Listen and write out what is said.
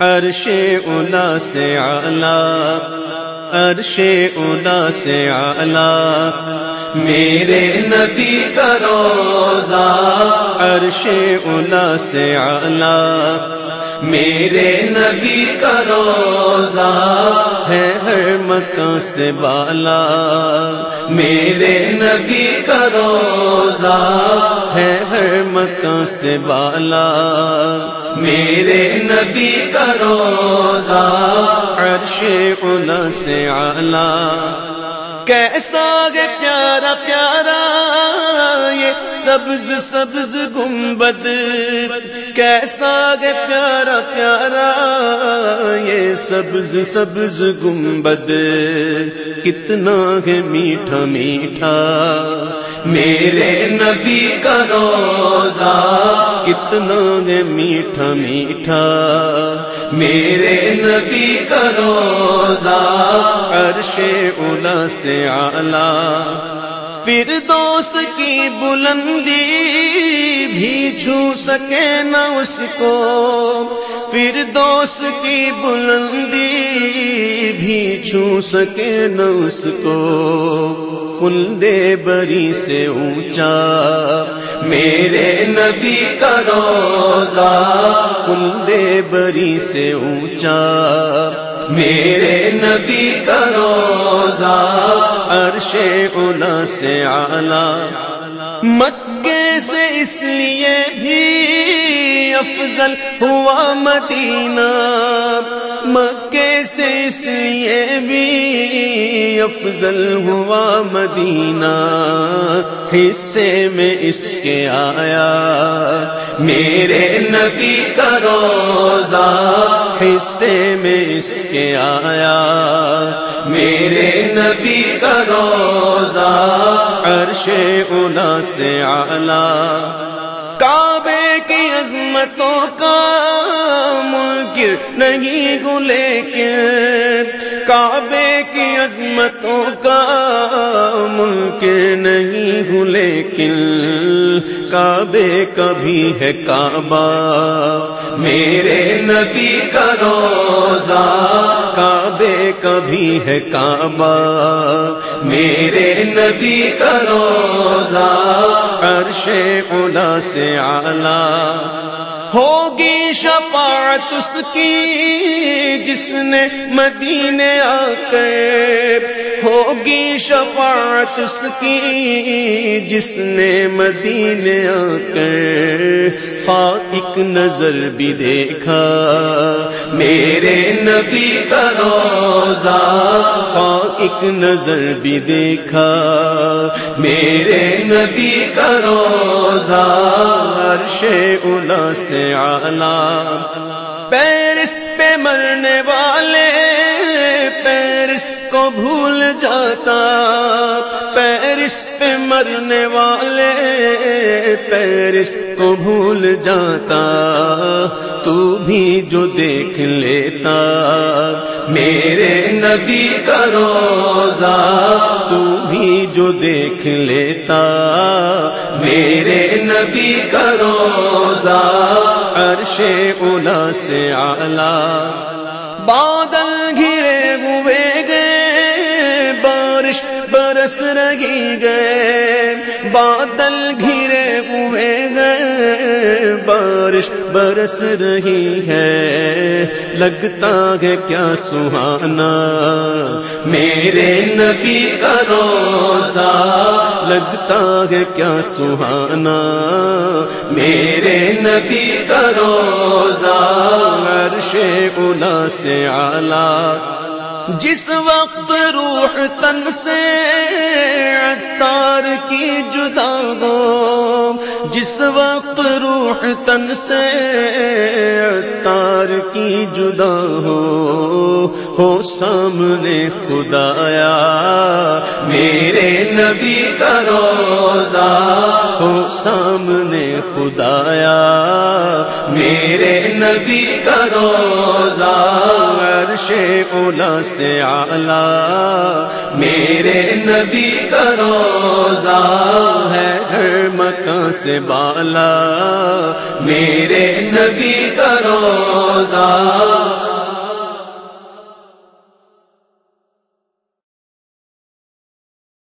عرش اولا سے آلہ عرش اولا سے آلہ میرے نبی کا روزہ عرش اولا سے آلہ میرے نبی کا روزہ ہے ہر مکان سے بالا۔ میرے نبی کا روزہ ہے ہر مکان سے بالا۔ میرے نبی کا روزہ عرش اولا سے آلہ کیسا گے پیارا پیارا سبز سبز گنبد، کیسا گے پیارا پیارا، یہ سبز سبز گنبد۔ کتنا ہے میٹھا میٹھا، میرے نبی کا روزہ۔ کتنا ہے میٹھا میٹھا، میرے نبی کا روزہ۔ عرش اولا سے آلہ پھر دوست کی بلندی بھی چھو سکے نہ اس کو۔ پھر دوست کی بلندی بھی چھو سکے نہ اس کو۔ کلدے بری سے اونچا، میرے نبی کا روزہ۔ کلدے بری سے اونچا۔ میرے نبی کا روزہ عرش اولا سے آلہ مکے سے اس لیے بھی افضل ہوا مدینہ۔ افضل ہوا مدینہ، حصے میں اس کے آیا۔ میرے نبی کا روزہ حصے میں اس کے آیا۔ میرے نبی کا روزہ عرش اولا سے آلہ کعبے کی عظمتوں کا منکر نہیں گلے کے۔ کعبے عظمتوں کا منکر نہیں ہوں، لیکن کعبے کبھی ہے کعبہ۔ میرے نبی کا روزہ کعبے کبھی ہے کعبہ۔ میرے نبی کا روزہ عرش اولا سے آلہ ہوگی شفاعت اس کی جس نے مدینے آ کر ہوگی شفاعت اس کی جس نے مدینے آ کر خواہ ایک نظر بھی دیکھا۔ میرے نبی کا روزہ ایک نظر بھی دیکھا۔ میرے نبی کا روزہ عرش اولا سے آلہ پیرس پہ مرنے والے پیرس کو بھول جاتا پیرس پہ مرنے والے پیرس کو بھول جاتا، تو بھی جو دیکھ لیتا، میرے نبی کا روزہ، تو بھی جو دیکھ لیتا، میرے نبی کا روزہ، عرش اولا سے آلہ بادل بارش برس رہی گئے بادل گھرے ہوئے گئے بارش برس رہی ہے۔ لگتا ہے کیا سہانا، میرے نبی کا روزہ۔ لگتا ہے کیا سہانا، میرے نبی کا روزہ۔ عرش اولا سے آلہ جس وقت روح تن سے تار کی جدا ہو، جس وقت روح تن سے تار کی جدا ہو ہو سامنے خدایا، میرے نبی کا روزہ ہو سامنے خدایا۔ میرے نبی کا روزہ عرش اولا سے آلہ میرے نبی کا روزہ ہے ہر مکان سے بالا۔ میرے نبی کا روزہ